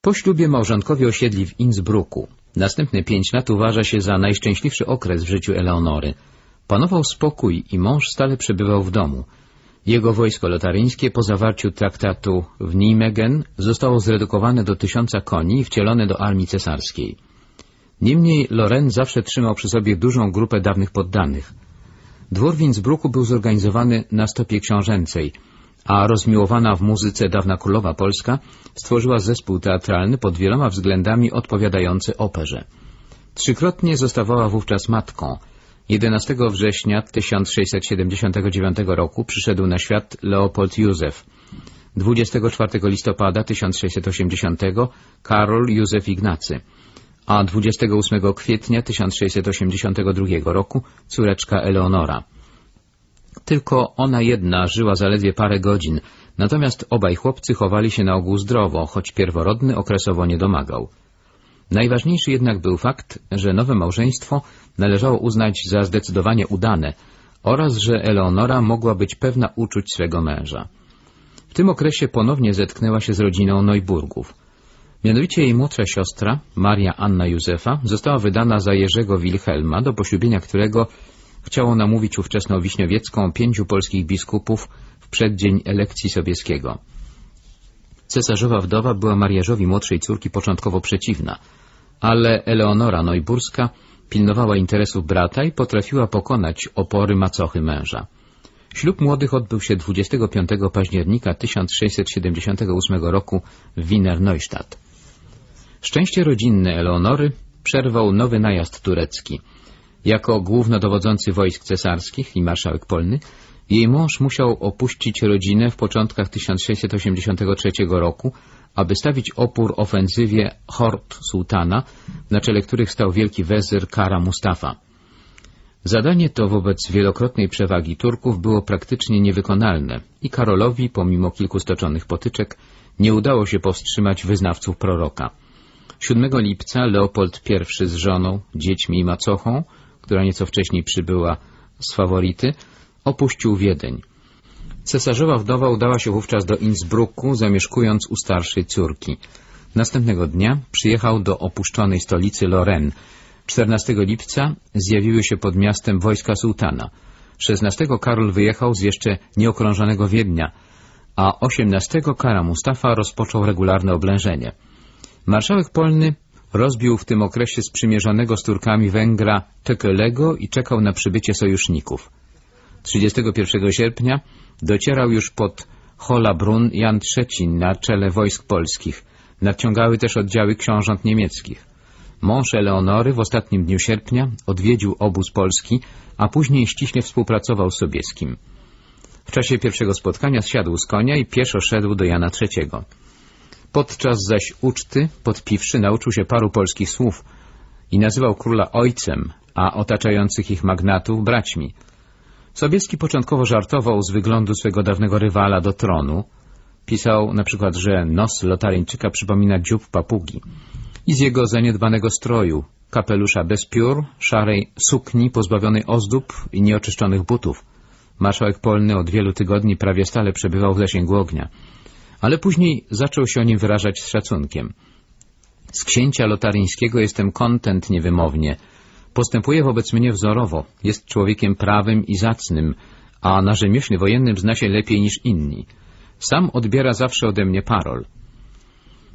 Po ślubie małżonkowie osiedli w Innsbrucku. Następne pięć lat uważa się za najszczęśliwszy okres w życiu Eleonory. Panował spokój i mąż stale przebywał w domu. Jego wojsko lotaryńskie po zawarciu traktatu w Nijmegen zostało zredukowane do tysiąca koni i wcielone do armii cesarskiej. Niemniej Loren zawsze trzymał przy sobie dużą grupę dawnych poddanych. Dwór w Innsbrucku był zorganizowany na stopie książęcej, a rozmiłowana w muzyce dawna królowa polska stworzyła zespół teatralny pod wieloma względami odpowiadający operze. Trzykrotnie zostawała wówczas matką. 11 września 1679 roku przyszedł na świat Leopold Józef. 24 listopada 1680 Karol Józef Ignacy a 28 kwietnia 1682 roku córeczka Eleonora. Tylko ona jedna żyła zaledwie parę godzin, natomiast obaj chłopcy chowali się na ogół zdrowo, choć pierworodny okresowo nie domagał. Najważniejszy jednak był fakt, że nowe małżeństwo należało uznać za zdecydowanie udane oraz że Eleonora mogła być pewna uczuć swego męża. W tym okresie ponownie zetknęła się z rodziną Neuburgów. Mianowicie jej młodsza siostra, Maria Anna Józefa, została wydana za Jerzego Wilhelma, do poślubienia którego chciało namówić ówczesną Wiśniowiecką pięciu polskich biskupów w przeddzień elekcji Sobieskiego. Cesarzowa wdowa była mariażowi młodszej córki początkowo przeciwna, ale Eleonora Neuburska pilnowała interesów brata i potrafiła pokonać opory macochy męża. Ślub młodych odbył się 25 października 1678 roku w Wiener Neustadt. Szczęście rodzinne Eleonory przerwał nowy najazd turecki. Jako głównodowodzący wojsk cesarskich i marszałek polny, jej mąż musiał opuścić rodzinę w początkach 1683 roku, aby stawić opór ofensywie hord sułtana, na czele których stał wielki wezyr Kara Mustafa. Zadanie to wobec wielokrotnej przewagi Turków było praktycznie niewykonalne i Karolowi, pomimo kilku stoczonych potyczek, nie udało się powstrzymać wyznawców proroka. 7 lipca Leopold I z żoną, dziećmi i macochą, która nieco wcześniej przybyła z faworyty, opuścił Wiedeń. Cesarzowa wdowa udała się wówczas do Innsbrucku, zamieszkując u starszej córki. Następnego dnia przyjechał do opuszczonej stolicy Lorraine. 14 lipca zjawiły się pod miastem wojska sułtana. 16 Karol wyjechał z jeszcze nieokrążonego Wiednia, a 18 Kara Mustafa rozpoczął regularne oblężenie. Marszałek Polny rozbił w tym okresie sprzymierzonego z Turkami Węgra Tekelego i czekał na przybycie sojuszników. 31 sierpnia docierał już pod Holabrun Jan III na czele wojsk polskich. Nadciągały też oddziały książąt niemieckich. Mąż Eleonory w ostatnim dniu sierpnia odwiedził obóz polski, a później ściśle współpracował z Sobieskim. W czasie pierwszego spotkania zsiadł z konia i pieszo szedł do Jana III. Podczas zaś uczty, podpiwszy, nauczył się paru polskich słów i nazywał króla ojcem, a otaczających ich magnatów braćmi. Sobieski początkowo żartował z wyglądu swego dawnego rywala do tronu. Pisał na przykład, że nos lotaryńczyka przypomina dziób papugi. I z jego zaniedbanego stroju, kapelusza bez piór, szarej sukni pozbawionej ozdób i nieoczyszczonych butów. Marszałek Polny od wielu tygodni prawie stale przebywał w zasięgu ognia ale później zaczął się o nim wyrażać z szacunkiem. Z księcia lotaryńskiego jestem kontent niewymownie. Postępuje wobec mnie wzorowo, jest człowiekiem prawym i zacnym, a na rzemiośle wojennym zna się lepiej niż inni. Sam odbiera zawsze ode mnie parol.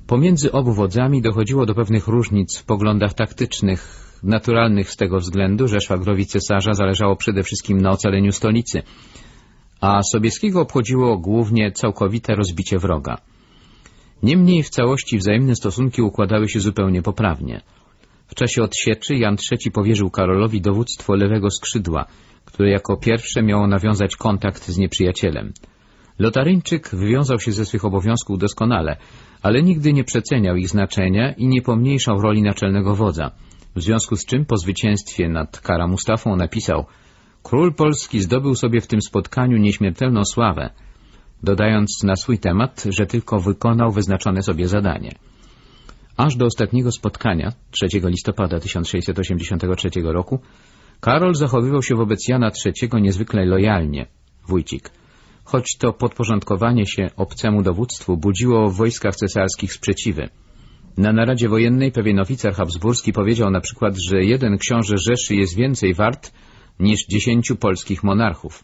Pomiędzy obu wodzami dochodziło do pewnych różnic w poglądach taktycznych, naturalnych z tego względu, że szwagrowi cesarza zależało przede wszystkim na ocaleniu stolicy, a Sobieskiego obchodziło głównie całkowite rozbicie wroga. Niemniej w całości wzajemne stosunki układały się zupełnie poprawnie. W czasie odsieczy Jan III powierzył Karolowi dowództwo lewego skrzydła, które jako pierwsze miało nawiązać kontakt z nieprzyjacielem. Lotaryńczyk wywiązał się ze swych obowiązków doskonale, ale nigdy nie przeceniał ich znaczenia i nie pomniejszał roli naczelnego wodza, w związku z czym po zwycięstwie nad Kara Mustafą napisał — Król Polski zdobył sobie w tym spotkaniu nieśmiertelną sławę, dodając na swój temat, że tylko wykonał wyznaczone sobie zadanie. Aż do ostatniego spotkania, 3 listopada 1683 roku, Karol zachowywał się wobec Jana III niezwykle lojalnie, wójcik, choć to podporządkowanie się obcemu dowództwu budziło w wojskach cesarskich sprzeciwy. Na naradzie wojennej pewien oficer habsburski powiedział na przykład, że jeden książę Rzeszy jest więcej wart niż dziesięciu polskich monarchów.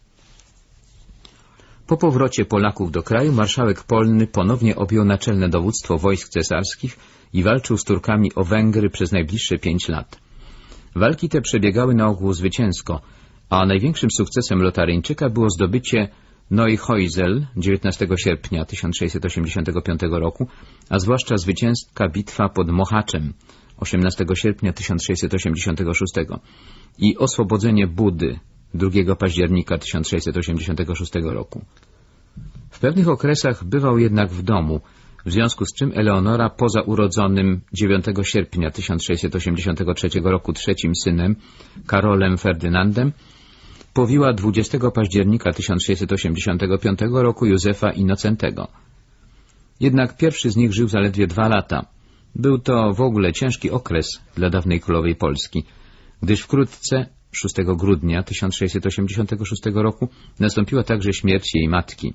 Po powrocie Polaków do kraju marszałek Polny ponownie objął naczelne dowództwo wojsk cesarskich i walczył z Turkami o Węgry przez najbliższe pięć lat. Walki te przebiegały na ogół zwycięsko, a największym sukcesem Lotaryńczyka było zdobycie Neuheusel 19 sierpnia 1685 roku, a zwłaszcza zwycięska bitwa pod Mohaczem 18 sierpnia 1686 i oswobodzenie Budy 2 października 1686 roku. W pewnych okresach bywał jednak w domu, w związku z czym Eleonora poza urodzonym 9 sierpnia 1683 roku trzecim synem, Karolem Ferdynandem, powiła 20 października 1685 roku Józefa Inocentego. Jednak pierwszy z nich żył zaledwie dwa lata. Był to w ogóle ciężki okres dla dawnej królowej Polski, gdyż wkrótce 6 grudnia 1686 roku nastąpiła także śmierć jej matki.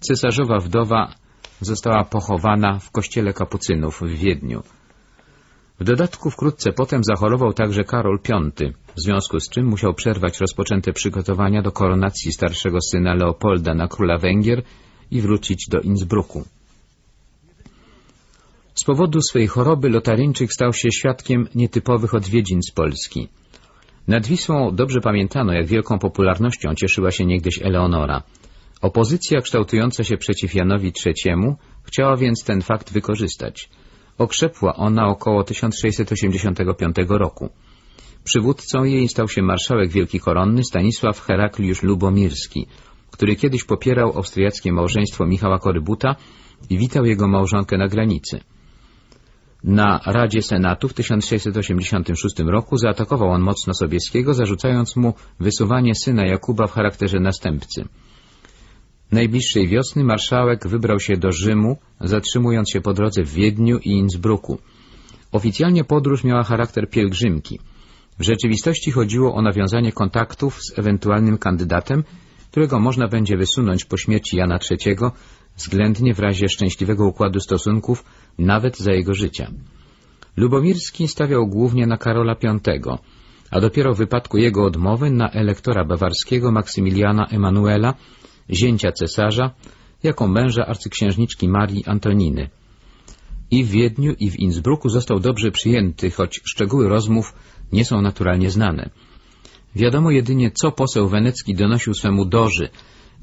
Cesarzowa wdowa została pochowana w kościele kapucynów w Wiedniu. W dodatku wkrótce potem zachorował także Karol V, w związku z czym musiał przerwać rozpoczęte przygotowania do koronacji starszego syna Leopolda na króla Węgier i wrócić do Innsbrucku. Z powodu swej choroby Lotaryńczyk stał się świadkiem nietypowych odwiedzin z Polski. Nad Wisłą dobrze pamiętano, jak wielką popularnością cieszyła się niegdyś Eleonora. Opozycja kształtująca się przeciw Janowi III chciała więc ten fakt wykorzystać. Okrzepła ona około 1685 roku. Przywódcą jej stał się marszałek Wielki Koronny Stanisław Herakliusz Lubomirski, który kiedyś popierał austriackie małżeństwo Michała Korybuta i witał jego małżonkę na granicy. Na Radzie Senatu w 1686 roku zaatakował on mocno Sobieskiego, zarzucając mu wysuwanie syna Jakuba w charakterze następcy. Najbliższej wiosny marszałek wybrał się do Rzymu, zatrzymując się po drodze w Wiedniu i Innsbrucku. Oficjalnie podróż miała charakter pielgrzymki. W rzeczywistości chodziło o nawiązanie kontaktów z ewentualnym kandydatem, którego można będzie wysunąć po śmierci Jana III, względnie w razie szczęśliwego układu stosunków, nawet za jego życia. Lubomirski stawiał głównie na Karola V, a dopiero w wypadku jego odmowy na elektora bawarskiego Maksymiliana Emanuela, zięcia cesarza, jako męża arcyksiężniczki Marii Antoniny. I w Wiedniu, i w Innsbrucku został dobrze przyjęty, choć szczegóły rozmów nie są naturalnie znane. Wiadomo jedynie, co poseł wenecki donosił swemu doży,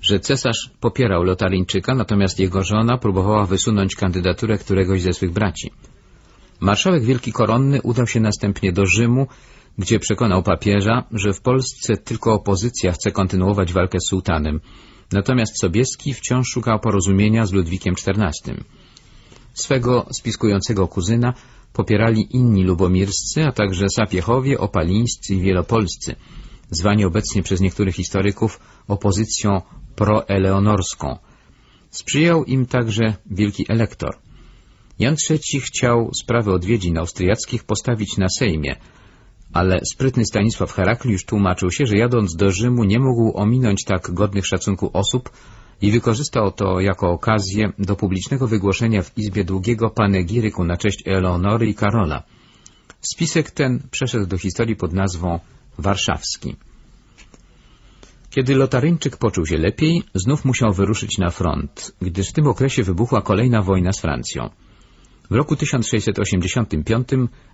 że cesarz popierał Lotaryńczyka, natomiast jego żona próbowała wysunąć kandydaturę któregoś ze swych braci. Marszałek Wielki Koronny udał się następnie do Rzymu, gdzie przekonał papieża, że w Polsce tylko opozycja chce kontynuować walkę z sułtanem, natomiast Sobieski wciąż szukał porozumienia z Ludwikiem XIV. Swego spiskującego kuzyna popierali inni lubomirscy, a także sapiechowie, opalińscy i wielopolscy, zwani obecnie przez niektórych historyków opozycją proeleonorską. Sprzyjał im także wielki elektor. Jan III chciał sprawę odwiedzin austriackich postawić na Sejmie, ale sprytny Stanisław Herakliusz tłumaczył się, że jadąc do Rzymu nie mógł ominąć tak godnych szacunku osób i wykorzystał to jako okazję do publicznego wygłoszenia w Izbie długiego panegiryku na cześć Eleonory i Karola. Spisek ten przeszedł do historii pod nazwą Warszawski. Kiedy Lotaryńczyk poczuł się lepiej, znów musiał wyruszyć na front, gdyż w tym okresie wybuchła kolejna wojna z Francją. W roku 1685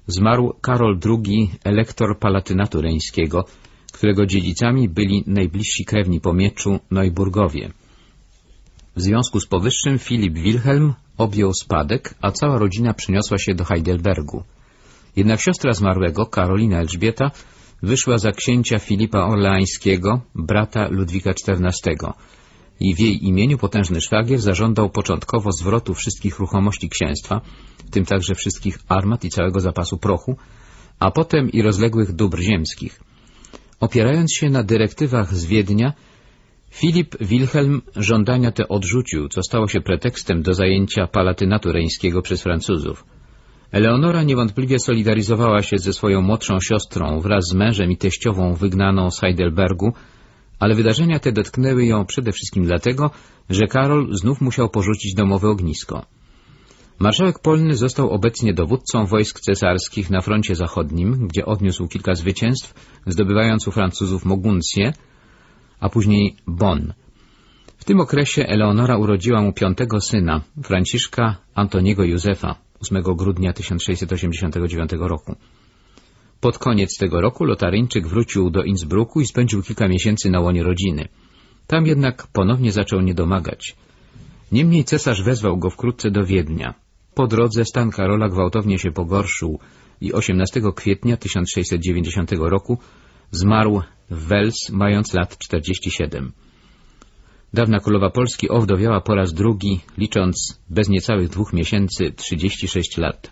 zmarł Karol II, elektor palatynatu reńskiego, którego dziedzicami byli najbliżsi krewni po mieczu Neuburgowie. W związku z powyższym Filip Wilhelm objął spadek, a cała rodzina przeniosła się do Heidelbergu. Jednak siostra zmarłego, Karolina Elżbieta, wyszła za księcia Filipa Orleańskiego, brata Ludwika XIV i w jej imieniu potężny szwagier zażądał początkowo zwrotu wszystkich ruchomości księstwa, w tym także wszystkich armat i całego zapasu prochu, a potem i rozległych dóbr ziemskich. Opierając się na dyrektywach z Wiednia, Filip Wilhelm żądania te odrzucił, co stało się pretekstem do zajęcia palatynatu reńskiego przez Francuzów. Eleonora niewątpliwie solidaryzowała się ze swoją młodszą siostrą wraz z mężem i teściową wygnaną z Heidelbergu, ale wydarzenia te dotknęły ją przede wszystkim dlatego, że Karol znów musiał porzucić domowe ognisko. Marszałek Polny został obecnie dowódcą wojsk cesarskich na froncie zachodnim, gdzie odniósł kilka zwycięstw, zdobywając u Francuzów Moguncję, a później Bonn. W tym okresie Eleonora urodziła mu piątego syna, Franciszka Antoniego Józefa, 8 grudnia 1689 roku. Pod koniec tego roku Lotaryńczyk wrócił do Innsbrucku i spędził kilka miesięcy na łonie rodziny. Tam jednak ponownie zaczął niedomagać. Niemniej cesarz wezwał go wkrótce do Wiednia. Po drodze stan Karola gwałtownie się pogorszył i 18 kwietnia 1690 roku zmarł w Wels, mając lat 47. Dawna królowa Polski owdowiała po raz drugi, licząc bez niecałych dwóch miesięcy 36 lat.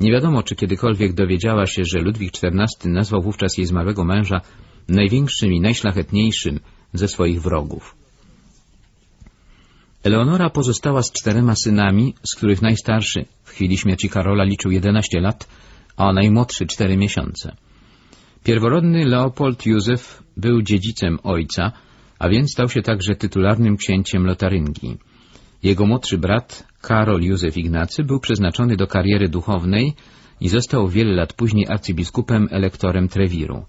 Nie wiadomo, czy kiedykolwiek dowiedziała się, że Ludwik XIV nazwał wówczas jej zmarłego męża największym i najszlachetniejszym ze swoich wrogów. Eleonora pozostała z czterema synami, z których najstarszy w chwili śmierci Karola liczył 11 lat, a najmłodszy 4 miesiące. Pierworodny Leopold Józef był dziedzicem ojca, a więc stał się także tytularnym księciem Lotaryngii. Jego młodszy brat, Karol Józef Ignacy, był przeznaczony do kariery duchownej i został wiele lat później arcybiskupem elektorem Trewiru.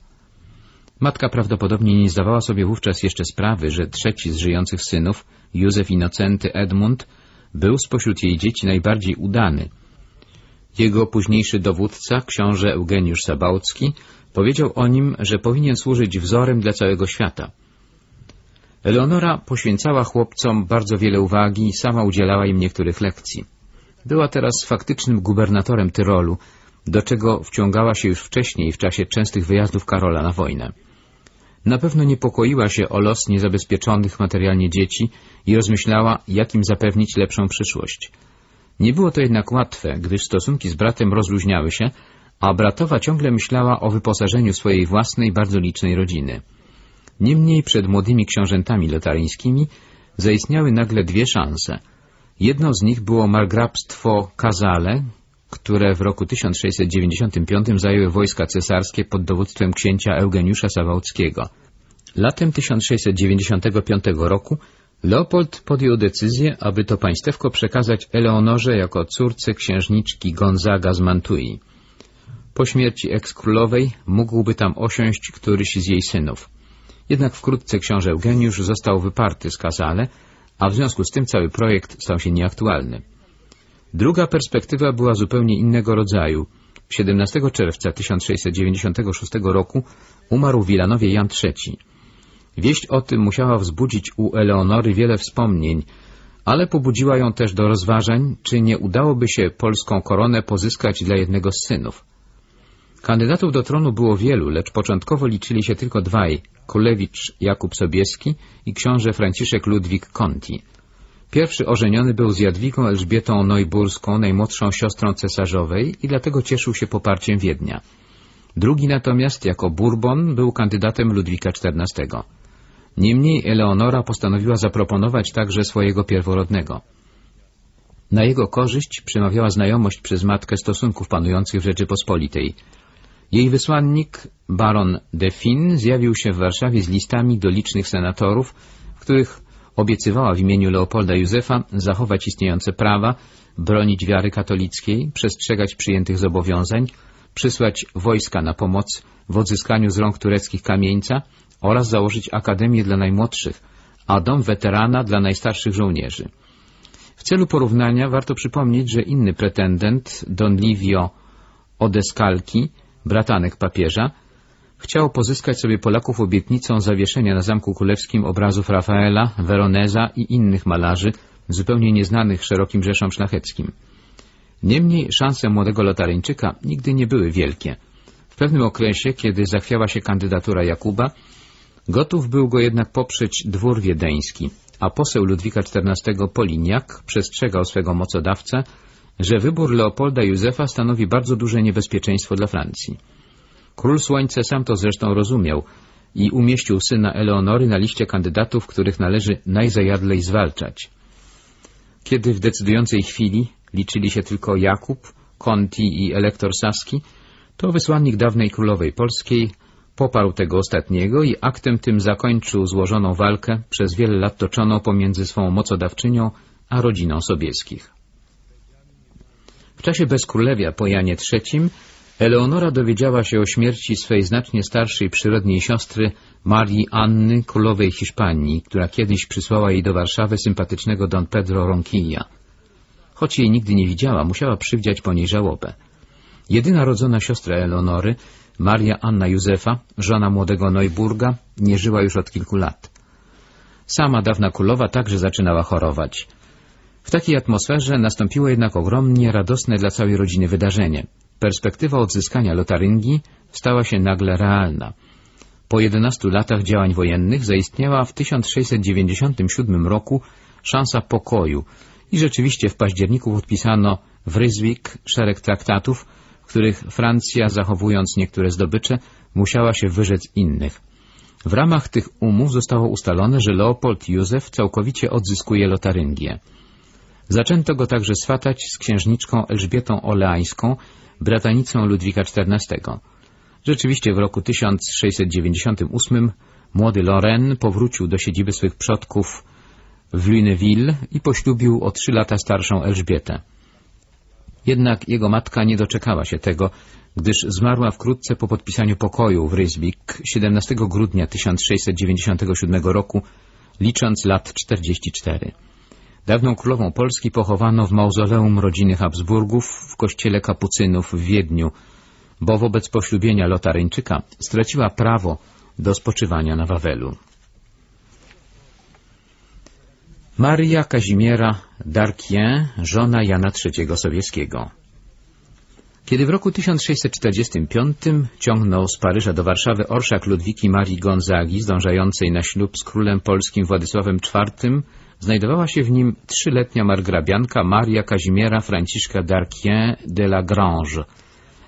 Matka prawdopodobnie nie zdawała sobie wówczas jeszcze sprawy, że trzeci z żyjących synów, Józef Inocenty Edmund, był spośród jej dzieci najbardziej udany. Jego późniejszy dowódca, książę Eugeniusz Sabałcki, powiedział o nim, że powinien służyć wzorem dla całego świata. Eleonora poświęcała chłopcom bardzo wiele uwagi i sama udzielała im niektórych lekcji. Była teraz faktycznym gubernatorem Tyrolu, do czego wciągała się już wcześniej w czasie częstych wyjazdów Karola na wojnę. Na pewno niepokoiła się o los niezabezpieczonych materialnie dzieci i rozmyślała, jak im zapewnić lepszą przyszłość. Nie było to jednak łatwe, gdyż stosunki z bratem rozluźniały się, a bratowa ciągle myślała o wyposażeniu swojej własnej, bardzo licznej rodziny. Niemniej przed młodymi książętami lotaryńskimi zaistniały nagle dwie szanse. Jedną z nich było margrabstwo Kazale, które w roku 1695 zajęły wojska cesarskie pod dowództwem księcia Eugeniusza Sawałckiego. Latem 1695 roku Leopold podjął decyzję, aby to państewko przekazać Eleonorze jako córce księżniczki Gonzaga z Mantui. Po śmierci ekskrólowej mógłby tam osiąść któryś z jej synów. Jednak wkrótce książę Eugeniusz został wyparty z Kazale, a w związku z tym cały projekt stał się nieaktualny. Druga perspektywa była zupełnie innego rodzaju. 17 czerwca 1696 roku umarł w Wilanowie Jan III. Wieść o tym musiała wzbudzić u Eleonory wiele wspomnień, ale pobudziła ją też do rozważań, czy nie udałoby się polską koronę pozyskać dla jednego z synów. Kandydatów do tronu było wielu, lecz początkowo liczyli się tylko dwaj, Kulewicz Jakub Sobieski i książę Franciszek Ludwik Conti. Pierwszy ożeniony był z Jadwigą Elżbietą Neuburską, najmłodszą siostrą cesarzowej i dlatego cieszył się poparciem Wiednia. Drugi natomiast, jako Bourbon, był kandydatem Ludwika XIV. Niemniej Eleonora postanowiła zaproponować także swojego pierworodnego. Na jego korzyść przemawiała znajomość przez matkę stosunków panujących w Rzeczypospolitej. Jej wysłannik, baron de Fin, zjawił się w Warszawie z listami do licznych senatorów, w których obiecywała w imieniu Leopolda Józefa zachować istniejące prawa, bronić wiary katolickiej, przestrzegać przyjętych zobowiązań, przysłać wojska na pomoc w odzyskaniu z rąk tureckich kamieńca oraz założyć akademię dla najmłodszych, a dom weterana dla najstarszych żołnierzy. W celu porównania warto przypomnieć, że inny pretendent, Don Livio Odescalchi, bratanek papieża, chciał pozyskać sobie Polaków obietnicą zawieszenia na Zamku Królewskim obrazów Rafaela, Veroneza i innych malarzy, zupełnie nieznanych szerokim rzeszom szlacheckim. Niemniej szanse młodego lotaryńczyka nigdy nie były wielkie. W pewnym okresie, kiedy zachwiała się kandydatura Jakuba, gotów był go jednak poprzeć dwór wiedeński, a poseł Ludwika XIV Poliniak przestrzegał swego mocodawcę, że wybór Leopolda Józefa stanowi bardzo duże niebezpieczeństwo dla Francji. Król Słońce sam to zresztą rozumiał i umieścił syna Eleonory na liście kandydatów, których należy najzajadlej zwalczać. Kiedy w decydującej chwili liczyli się tylko Jakub, Conti i elektor Saski, to wysłannik dawnej królowej polskiej poparł tego ostatniego i aktem tym zakończył złożoną walkę przez wiele lat toczoną pomiędzy swą mocodawczynią a rodziną Sobieskich. Czasie bezkrólewia po Janie III Eleonora dowiedziała się o śmierci swej znacznie starszej przyrodniej siostry Marii Anny, królowej Hiszpanii, która kiedyś przysłała jej do Warszawy sympatycznego Don Pedro Ronquilla. Choć jej nigdy nie widziała, musiała przywdziać po niej żałobę. Jedyna rodzona siostra Eleonory, Maria Anna Józefa, żona młodego Neuburga, nie żyła już od kilku lat. Sama dawna królowa także zaczynała chorować. W takiej atmosferze nastąpiło jednak ogromnie radosne dla całej rodziny wydarzenie. Perspektywa odzyskania Lotaryngii stała się nagle realna. Po 11 latach działań wojennych zaistniała w 1697 roku szansa pokoju i rzeczywiście w październiku podpisano w Ryswik szereg traktatów, w których Francja, zachowując niektóre zdobycze, musiała się wyrzec innych. W ramach tych umów zostało ustalone, że Leopold Józef całkowicie odzyskuje Lotaryngię. Zaczęto go także swatać z księżniczką Elżbietą Oleańską, bratanicą Ludwika XIV. Rzeczywiście w roku 1698 młody Lorraine powrócił do siedziby swych przodków w Luneville i poślubił o trzy lata starszą Elżbietę. Jednak jego matka nie doczekała się tego, gdyż zmarła wkrótce po podpisaniu pokoju w Rysbik 17 grudnia 1697 roku, licząc lat 44. Dawną królową Polski pochowano w mauzoleum rodziny Habsburgów w kościele kapucynów w Wiedniu, bo wobec poślubienia Lotaryńczyka straciła prawo do spoczywania na Wawelu. Maria Kazimiera Darkien, żona Jana III Sobieskiego. Kiedy w roku 1645 ciągnął z Paryża do Warszawy orszak Ludwiki Marii Gonzagi, zdążającej na ślub z królem polskim Władysławem IV, znajdowała się w nim trzyletnia margrabianka Maria Kazimiera Franciszka Darkien de la Grange.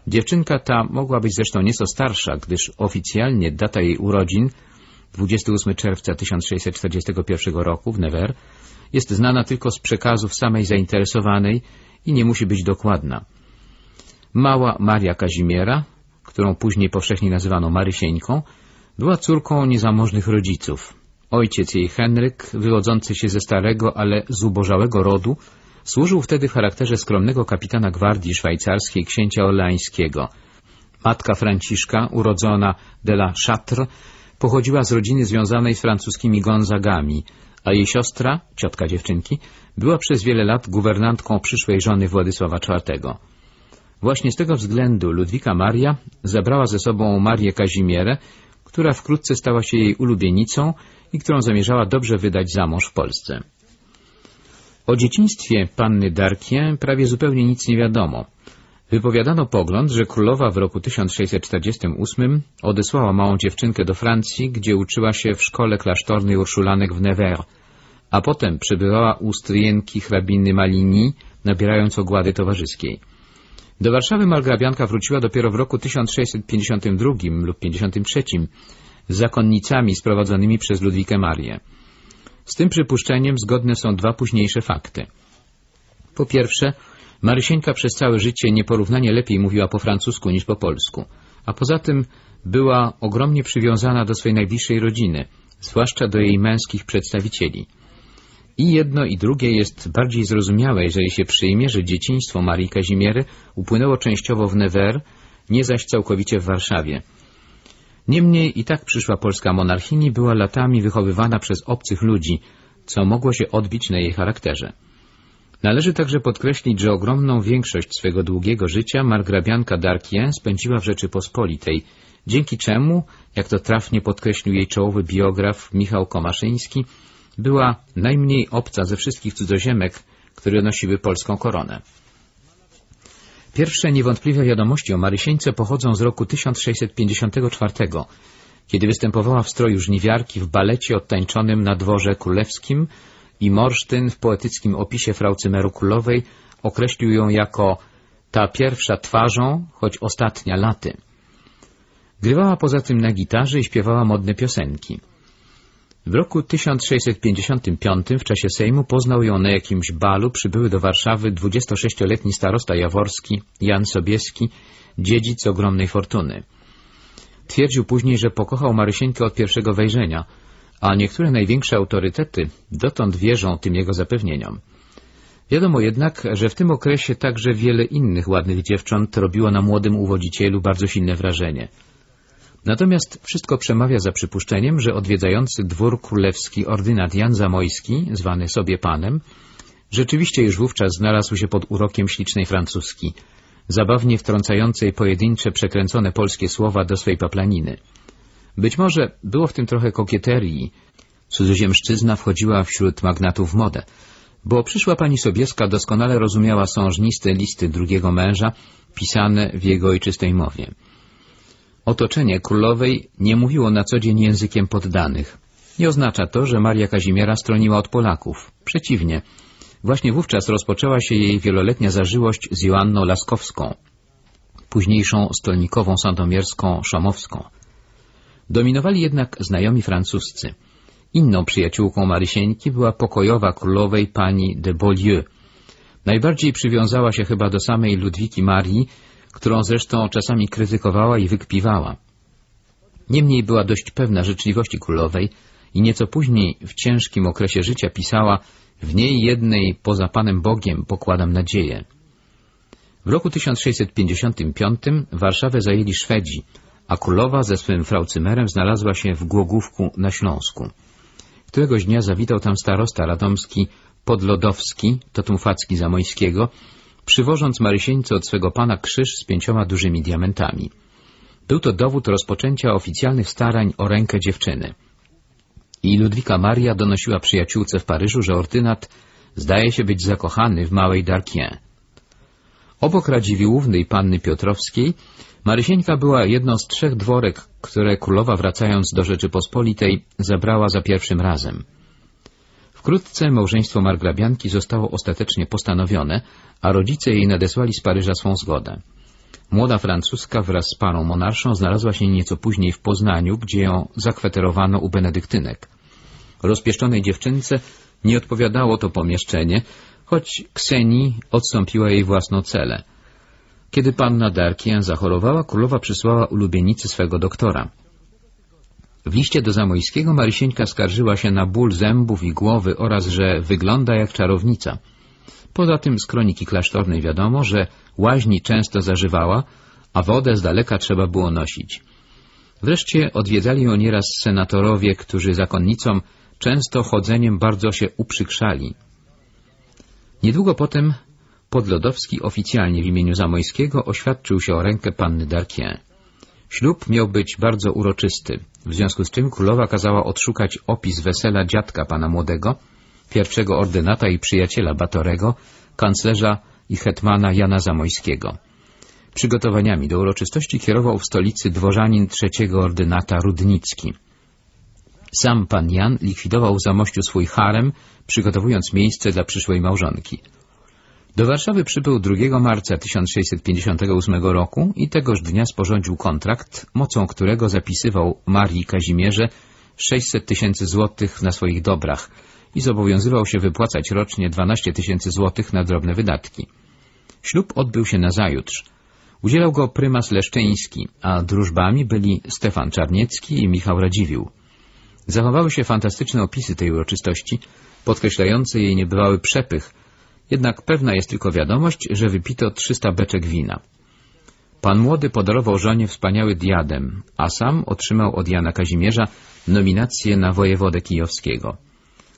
Dziewczynka ta mogła być zresztą nieco starsza, gdyż oficjalnie data jej urodzin 28 czerwca 1641 roku w Nevers jest znana tylko z przekazów samej zainteresowanej i nie musi być dokładna. Mała Maria Kazimiera, którą później powszechnie nazywano Marysieńką, była córką niezamożnych rodziców. Ojciec jej Henryk, wywodzący się ze starego, ale zubożałego rodu, służył wtedy w charakterze skromnego kapitana gwardii szwajcarskiej księcia Orleańskiego. Matka Franciszka, urodzona de la Chatre, pochodziła z rodziny związanej z francuskimi Gonzagami, a jej siostra, ciotka dziewczynki, była przez wiele lat guwernantką przyszłej żony Władysława IV. Właśnie z tego względu Ludwika Maria zabrała ze sobą Marię Kazimierę, która wkrótce stała się jej ulubienicą i którą zamierzała dobrze wydać za mąż w Polsce. O dzieciństwie panny Darkien prawie zupełnie nic nie wiadomo. Wypowiadano pogląd, że królowa w roku 1648 odesłała małą dziewczynkę do Francji, gdzie uczyła się w szkole klasztornej Urszulanek w Nevers, a potem przebywała u stryjenki hrabiny Malini, nabierając ogłady towarzyskiej. Do Warszawy margrabianka wróciła dopiero w roku 1652 lub 53 z zakonnicami sprowadzonymi przez Ludwikę Marię. Z tym przypuszczeniem zgodne są dwa późniejsze fakty. Po pierwsze, Marysieńka przez całe życie nieporównanie lepiej mówiła po francusku niż po polsku, a poza tym była ogromnie przywiązana do swojej najbliższej rodziny, zwłaszcza do jej męskich przedstawicieli. I jedno i drugie jest bardziej zrozumiałe, jeżeli się przyjmie, że dzieciństwo Marii Kazimiery upłynęło częściowo w Nevers, nie zaś całkowicie w Warszawie. Niemniej i tak przyszła polska monarchini była latami wychowywana przez obcych ludzi, co mogło się odbić na jej charakterze. Należy także podkreślić, że ogromną większość swego długiego życia margrabianka Darkien spędziła w Rzeczypospolitej, dzięki czemu, jak to trafnie podkreślił jej czołowy biograf Michał Komaszyński, była najmniej obca ze wszystkich cudzoziemek, które nosiły polską koronę. Pierwsze niewątpliwe wiadomości o Marysieńce pochodzą z roku 1654, kiedy występowała w stroju żniwiarki w balecie odtańczonym na dworze królewskim i Morsztyn w poetyckim opisie frau Cymeru Królowej określił ją jako ta pierwsza twarzą, choć ostatnia laty. Grywała poza tym na gitarze i śpiewała modne piosenki. W roku 1655 w czasie Sejmu poznał ją na jakimś balu przybyły do Warszawy 26-letni starosta jaworski Jan Sobieski, dziedzic ogromnej fortuny. Twierdził później, że pokochał Marysieńkę od pierwszego wejrzenia, a niektóre największe autorytety dotąd wierzą tym jego zapewnieniom. Wiadomo jednak, że w tym okresie także wiele innych ładnych dziewcząt robiło na młodym uwodzicielu bardzo silne wrażenie. Natomiast wszystko przemawia za przypuszczeniem, że odwiedzający dwór królewski ordynat Jan Zamojski, zwany sobie panem, rzeczywiście już wówczas znalazł się pod urokiem ślicznej francuski, zabawnie wtrącającej pojedyncze, przekręcone polskie słowa do swej paplaniny. Być może było w tym trochę kokieterii. Cudzoziemszczyzna wchodziła wśród magnatów w modę, bo przyszła pani Sobieska doskonale rozumiała sążniste listy drugiego męża, pisane w jego ojczystej mowie. Otoczenie królowej nie mówiło na co dzień językiem poddanych. Nie oznacza to, że Maria Kazimiera stroniła od Polaków. Przeciwnie, właśnie wówczas rozpoczęła się jej wieloletnia zażyłość z Joanną Laskowską, późniejszą stolnikową sandomierską Szomowską. Dominowali jednak znajomi francuscy. Inną przyjaciółką Marysieńki była pokojowa królowej pani de Beaulieu. Najbardziej przywiązała się chyba do samej Ludwiki Marii, którą zresztą czasami krytykowała i wykpiwała. Niemniej była dość pewna życzliwości królowej i nieco później w ciężkim okresie życia pisała w niej jednej poza Panem Bogiem pokładam nadzieję. W roku 1655 Warszawę zajęli Szwedzi, a królowa ze swym fraucymerem znalazła się w Głogówku na Śląsku. Któregoś dnia zawitał tam starosta radomski Podlodowski, Totumfacki Zamojskiego, przywożąc Marysieńce od swego pana krzyż z pięcioma dużymi diamentami. Był to dowód rozpoczęcia oficjalnych starań o rękę dziewczyny. I Ludwika Maria donosiła przyjaciółce w Paryżu, że ordynat zdaje się być zakochany w małej Darkien. Obok Radziwiłłównej panny Piotrowskiej Marysieńka była jedną z trzech dworek, które królowa wracając do Rzeczypospolitej zabrała za pierwszym razem. Wkrótce małżeństwo margrabianki zostało ostatecznie postanowione, a rodzice jej nadesłali z Paryża swą zgodę. Młoda francuska wraz z parą monarszą znalazła się nieco później w Poznaniu, gdzie ją zakweterowano u benedyktynek. Rozpieszczonej dziewczynce nie odpowiadało to pomieszczenie, choć Ksenii odstąpiła jej własną celę. Kiedy panna Darkien zachorowała, królowa przysłała ulubienicy swego doktora. W liście do Zamojskiego Marysieńka skarżyła się na ból zębów i głowy oraz, że wygląda jak czarownica. Poza tym z kroniki klasztornej wiadomo, że łaźni często zażywała, a wodę z daleka trzeba było nosić. Wreszcie odwiedzali ją nieraz senatorowie, którzy zakonnicom często chodzeniem bardzo się uprzykrzali. Niedługo potem Podlodowski oficjalnie w imieniu Zamojskiego oświadczył się o rękę panny Darkien. Ślub miał być bardzo uroczysty, w związku z czym królowa kazała odszukać opis wesela dziadka pana młodego, pierwszego ordynata i przyjaciela Batorego, kanclerza i hetmana Jana Zamojskiego. Przygotowaniami do uroczystości kierował w stolicy dworzanin trzeciego ordynata Rudnicki. Sam pan Jan likwidował w Zamościu swój harem, przygotowując miejsce dla przyszłej małżonki. Do Warszawy przybył 2 marca 1658 roku i tegoż dnia sporządził kontrakt, mocą którego zapisywał Marii Kazimierze 600 tysięcy złotych na swoich dobrach i zobowiązywał się wypłacać rocznie 12 tysięcy złotych na drobne wydatki. Ślub odbył się nazajutrz. Udzielał go prymas Leszczyński, a drużbami byli Stefan Czarniecki i Michał Radziwiłł. Zachowały się fantastyczne opisy tej uroczystości, podkreślające jej niebywały przepych, jednak pewna jest tylko wiadomość, że wypito 300 beczek wina. Pan młody podarował żonie wspaniały diadem, a sam otrzymał od Jana Kazimierza nominację na wojewodę kijowskiego.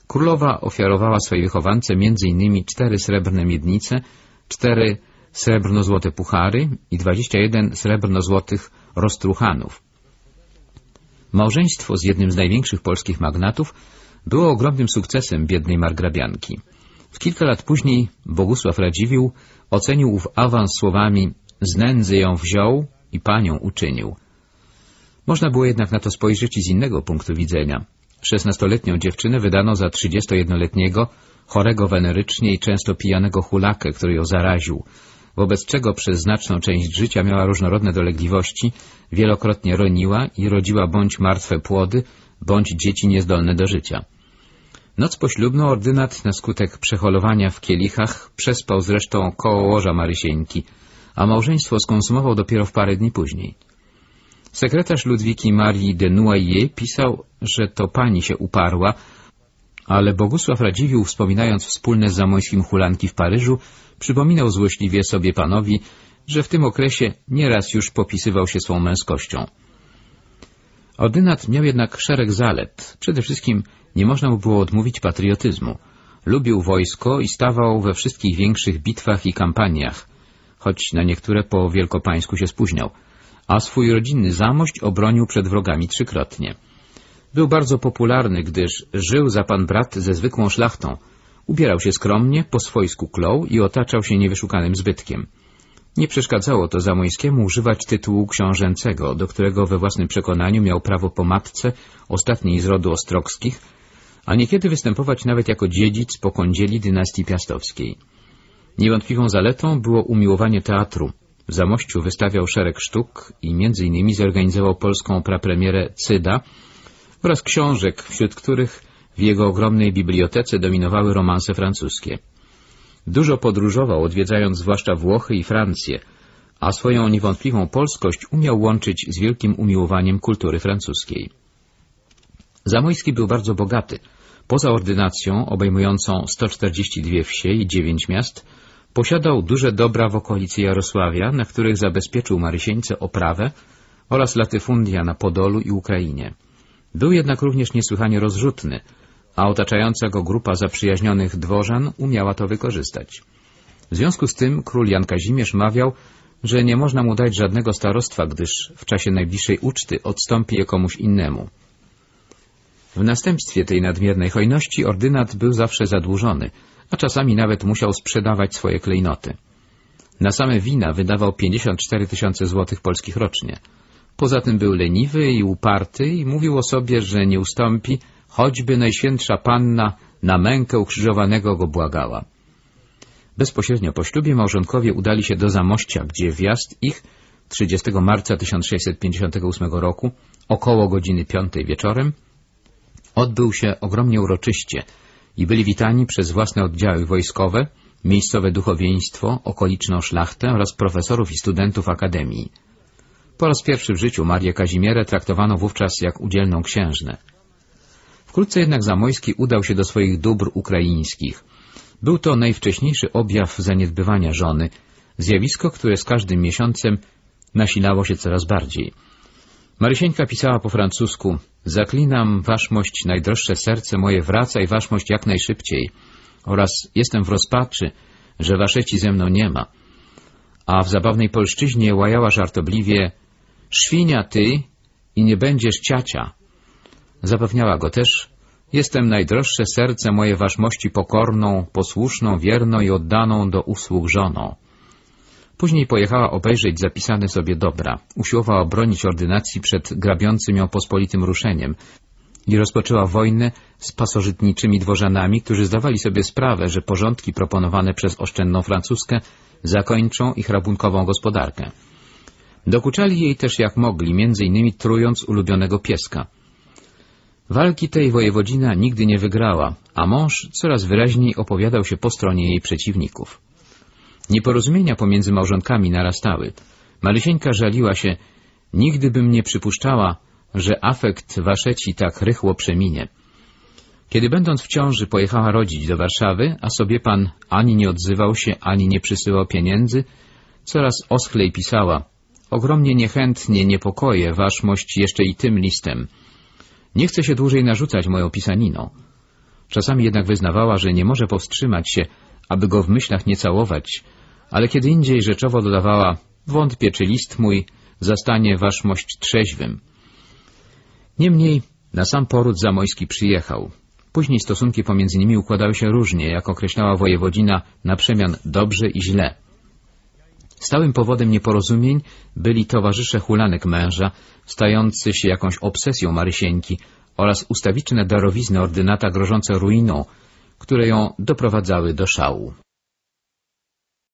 Królowa ofiarowała swojej wychowance m.in. cztery srebrne miednice, cztery srebrno-złote puchary i 21 srebrno-złotych roztruchanów. Małżeństwo z jednym z największych polskich magnatów było ogromnym sukcesem biednej margrabianki. Kilka lat później Bogusław Radziwiłł ocenił ów awans słowami z nędzy ją wziął i panią uczynił. Można było jednak na to spojrzeć i z innego punktu widzenia. Szesnastoletnią dziewczynę wydano za 31-letniego, chorego wenerycznie i często pijanego hulakę, który ją zaraził, wobec czego przez znaczną część życia miała różnorodne dolegliwości, wielokrotnie roniła i rodziła bądź martwe płody, bądź dzieci niezdolne do życia. Noc poślubną ordynat na skutek przeholowania w kielichach przespał zresztą koło łoża Marysieńki, a małżeństwo skonsumował dopiero w parę dni później. Sekretarz Ludwiki Marii de Noyer pisał, że to pani się uparła, ale Bogusław Radziwiłł, wspominając wspólne z Zamońskim hulanki w Paryżu, przypominał złośliwie sobie panowi, że w tym okresie nieraz już popisywał się swą męskością. Ordynat miał jednak szereg zalet. Przede wszystkim nie można mu było odmówić patriotyzmu. Lubił wojsko i stawał we wszystkich większych bitwach i kampaniach, choć na niektóre po wielkopańsku się spóźniał, a swój rodzinny zamość obronił przed wrogami trzykrotnie. Był bardzo popularny, gdyż żył za pan brat ze zwykłą szlachtą. Ubierał się skromnie, po swojsku klął i otaczał się niewyszukanym zbytkiem. Nie przeszkadzało to Zamońskiemu używać tytułu książęcego, do którego we własnym przekonaniu miał prawo po matce, ostatniej z rodu Ostrogskich, a niekiedy występować nawet jako dziedzic po kądzieli dynastii piastowskiej. Niewątpliwą zaletą było umiłowanie teatru. W Zamościu wystawiał szereg sztuk i innymi zorganizował polską prapremierę Cyda oraz książek, wśród których w jego ogromnej bibliotece dominowały romanse francuskie. Dużo podróżował, odwiedzając zwłaszcza Włochy i Francję, a swoją niewątpliwą polskość umiał łączyć z wielkim umiłowaniem kultury francuskiej. Zamojski był bardzo bogaty. Poza ordynacją obejmującą 142 wsie i 9 miast, posiadał duże dobra w okolicy Jarosławia, na których zabezpieczył Marysieńce oprawę oraz latyfundia na Podolu i Ukrainie. Był jednak również niesłychanie rozrzutny, a otaczająca go grupa zaprzyjaźnionych dworzan umiała to wykorzystać. W związku z tym król Jan Kazimierz mawiał, że nie można mu dać żadnego starostwa, gdyż w czasie najbliższej uczty odstąpi je komuś innemu. W następstwie tej nadmiernej hojności ordynat był zawsze zadłużony, a czasami nawet musiał sprzedawać swoje klejnoty. Na same wina wydawał 54 tysiące złotych polskich rocznie. Poza tym był leniwy i uparty i mówił o sobie, że nie ustąpi, choćby Najświętsza Panna na mękę ukrzyżowanego go błagała. Bezpośrednio po ślubie małżonkowie udali się do Zamościa, gdzie wjazd ich 30 marca 1658 roku, około godziny piątej wieczorem, odbył się ogromnie uroczyście i byli witani przez własne oddziały wojskowe, miejscowe duchowieństwo, okoliczną szlachtę oraz profesorów i studentów Akademii. Po raz pierwszy w życiu Marię Kazimierę traktowano wówczas jak udzielną księżnę. Wkrótce jednak Zamojski udał się do swoich dóbr ukraińskich. Był to najwcześniejszy objaw zaniedbywania żony, zjawisko, które z każdym miesiącem nasilało się coraz bardziej. Marysieńka pisała po francusku Zaklinam waszmość najdroższe serce moje, wracaj waszmość jak najszybciej oraz jestem w rozpaczy, że waszeci ze mną nie ma. A w zabawnej polszczyźnie łajała żartobliwie Świnia ty i nie będziesz ciacia. Zapewniała go też, jestem najdroższe serce moje waszmości pokorną, posłuszną, wierną i oddaną do usług żoną. Później pojechała obejrzeć zapisane sobie dobra, usiłowała bronić ordynacji przed grabiącym ją pospolitym ruszeniem i rozpoczęła wojnę z pasożytniczymi dworzanami, którzy zdawali sobie sprawę, że porządki proponowane przez oszczędną francuskę zakończą ich rabunkową gospodarkę. Dokuczali jej też jak mogli, między innymi trując ulubionego pieska. Walki tej wojewodzina nigdy nie wygrała, a mąż coraz wyraźniej opowiadał się po stronie jej przeciwników. Nieporozumienia pomiędzy małżonkami narastały. Marysieńka żaliła się, nigdy bym nie przypuszczała, że afekt waszeci tak rychło przeminie. Kiedy będąc w ciąży pojechała rodzić do Warszawy, a sobie pan ani nie odzywał się, ani nie przysyłał pieniędzy, coraz oschlej pisała Ogromnie niechętnie niepokoję waszmość jeszcze i tym listem. Nie chcę się dłużej narzucać moją pisaniną. Czasami jednak wyznawała, że nie może powstrzymać się, aby go w myślach nie całować, ale kiedy indziej rzeczowo dodawała, wątpię, czy list mój zastanie waszmość trzeźwym. Niemniej na sam poród Zamojski przyjechał. Później stosunki pomiędzy nimi układały się różnie, jak określała wojewodzina, na przemian dobrze i źle. Stałym powodem nieporozumień byli towarzysze hulanek męża, stający się jakąś obsesją Marysieńki oraz ustawiczne darowizny ordynata grożące ruiną, które ją doprowadzały do szału.